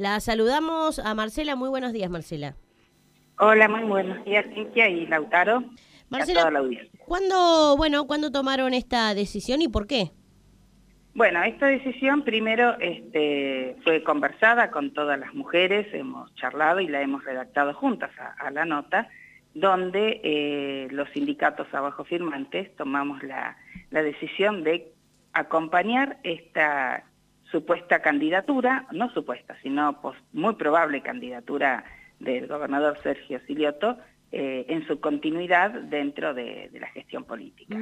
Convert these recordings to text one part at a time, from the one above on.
La saludamos a Marcela. Muy buenos días, Marcela. Hola, muy buenos días, Cintia y Lautaro. Marcela, a toda la ¿cuándo, bueno, ¿cuándo tomaron esta decisión y por qué? Bueno, esta decisión primero este, fue conversada con todas las mujeres, hemos charlado y la hemos redactado juntas a, la nota, donde eh, los sindicatos abajo firmantes tomamos la, la decisión de acompañar esta supuesta candidatura, no supuesta, sino muy probable candidatura del gobernador Sergio Silioto eh, en su continuidad dentro de, la gestión política.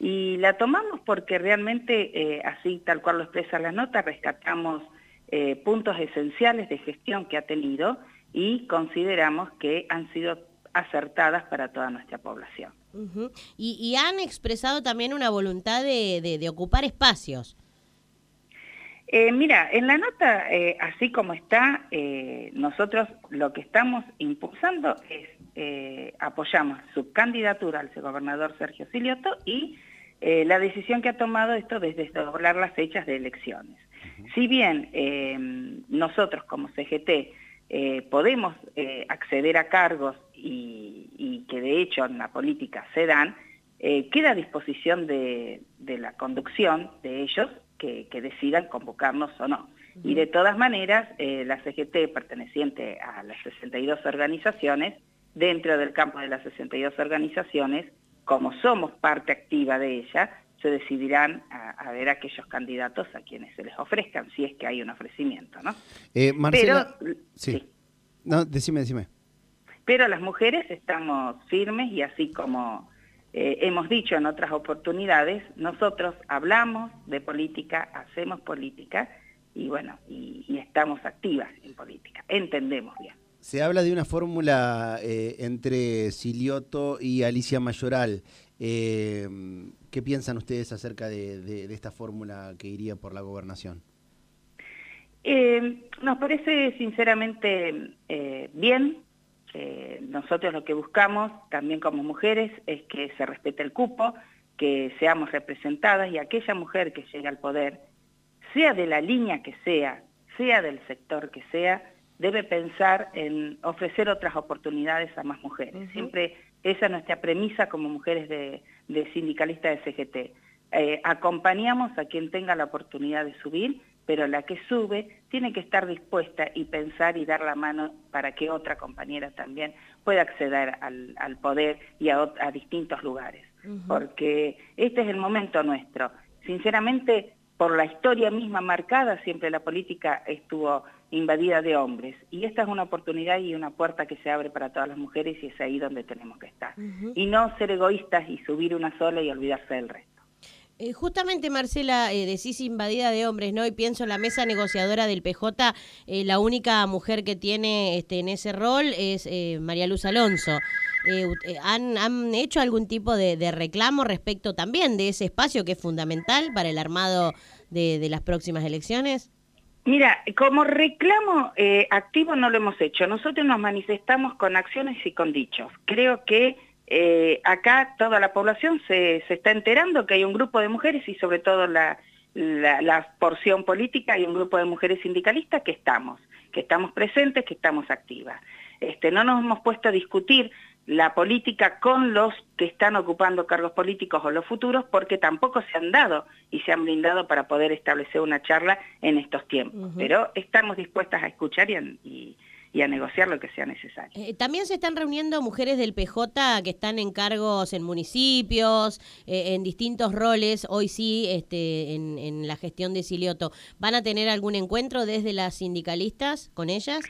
Y la tomamos porque realmente, eh, así tal cual lo expresa la nota, rescatamos eh, puntos esenciales de gestión que ha tenido y consideramos que han sido acertadas para toda nuestra población. y, han expresado también una voluntad de, ocupar espacios. Eh, mira, en la nota, eh, así como está, eh, nosotros lo que estamos impulsando es, apoyamos su candidatura al gobernador Sergio Silioto y la decisión que ha tomado esto desde doblar las fechas de elecciones. Si bien nosotros como CGT podemos acceder a cargos y, que de hecho en la política se dan, queda a disposición de, la conducción de ellos que, decidan convocarnos o no. Y de todas maneras, eh, la CGT perteneciente a las 62 organizaciones, dentro del campo de las 62 organizaciones, como somos parte activa de ella, se decidirán a, ver aquellos candidatos a quienes se les ofrezcan, si es que hay un ofrecimiento, ¿no? Eh, Marcela, sí. No, decime, decime pero las mujeres estamos firmes y así como eh, hemos dicho en otras oportunidades, nosotros hablamos de política, hacemos política y bueno, y, estamos activas en política, entendemos bien. Se habla de una fórmula eh, entre Silioto y Alicia Mayoral. Eh, ¿Qué piensan ustedes acerca de, esta fórmula que iría por la gobernación? nos parece sinceramente bien, nosotros lo que buscamos también como mujeres es que se respete el cupo, que seamos representadas y aquella mujer que llegue al poder, sea de la línea que sea, sea del sector que sea, debe pensar en ofrecer otras oportunidades a más mujeres. Siempre esa es nuestra premisa como mujeres de, de sindicalistas de CGT. Eh, acompañamos a quien tenga la oportunidad de subir pero la que sube tiene que estar dispuesta y pensar y dar la mano para que otra compañera también pueda acceder al, poder y a, distintos lugares. Porque este es el momento nuestro. Sinceramente, por la historia misma marcada, siempre la política estuvo invadida de hombres. Y esta es una oportunidad y una puerta que se abre para todas las mujeres y es ahí donde tenemos que estar. Y no ser egoístas y subir una sola y olvidarse del resto. Eh, justamente, Marcela, eh, decís invadida de hombres, ¿no? Y pienso en la mesa negociadora del PJ, eh, la única mujer que tiene este, en ese rol es María Luz Alonso. ¿han, hecho algún tipo de, reclamo respecto también de ese espacio que es fundamental para el armado de, de las próximas elecciones? Mira, como reclamo activo no lo hemos hecho. Nosotros nos manifestamos con acciones y con dichos. Creo que eh, acá toda la población se, está enterando que hay un grupo de mujeres y sobre todo la, porción política, hay un grupo de mujeres sindicalistas que estamos, que estamos presentes, que estamos activas. Este, no nos hemos puesto a discutir la política con los que están ocupando cargos políticos o los futuros porque tampoco se han dado y se han brindado para poder establecer una charla en estos tiempos. Pero estamos dispuestas a escuchar y, y a negociar lo que sea necesario. Eh, también se están reuniendo mujeres del PJ que están en cargos en municipios, eh, en distintos roles, hoy sí este, en, la gestión de Silioto. ¿Van a tener algún encuentro desde las sindicalistas con ellas?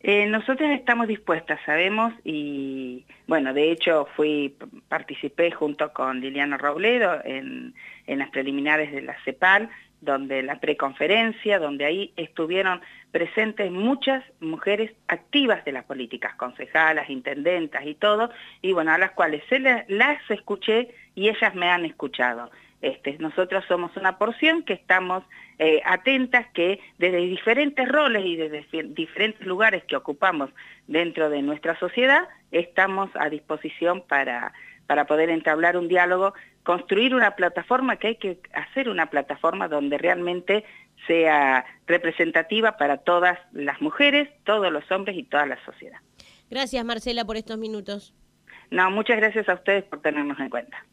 Eh, nosotros estamos dispuestas, sabemos, y bueno, de hecho fui, participé junto con Liliana Robledo en, en las preliminares de la CEPAL, donde la preconferencia, donde ahí estuvieron presentes muchas mujeres activas de las políticas, concejalas, intendentas y todo, y bueno, a las cuales se las escuché y ellas me han escuchado. Este, nosotros somos una porción que estamos eh, atentas, que desde diferentes roles y desde diferentes lugares que ocupamos dentro de nuestra sociedad, estamos a disposición para, para poder entablar un diálogo construir una plataforma, que hay que hacer una plataforma donde realmente sea representativa para todas las mujeres, todos los hombres y toda la sociedad. Gracias Marcela por estos minutos. No, muchas gracias a ustedes por tenernos en cuenta.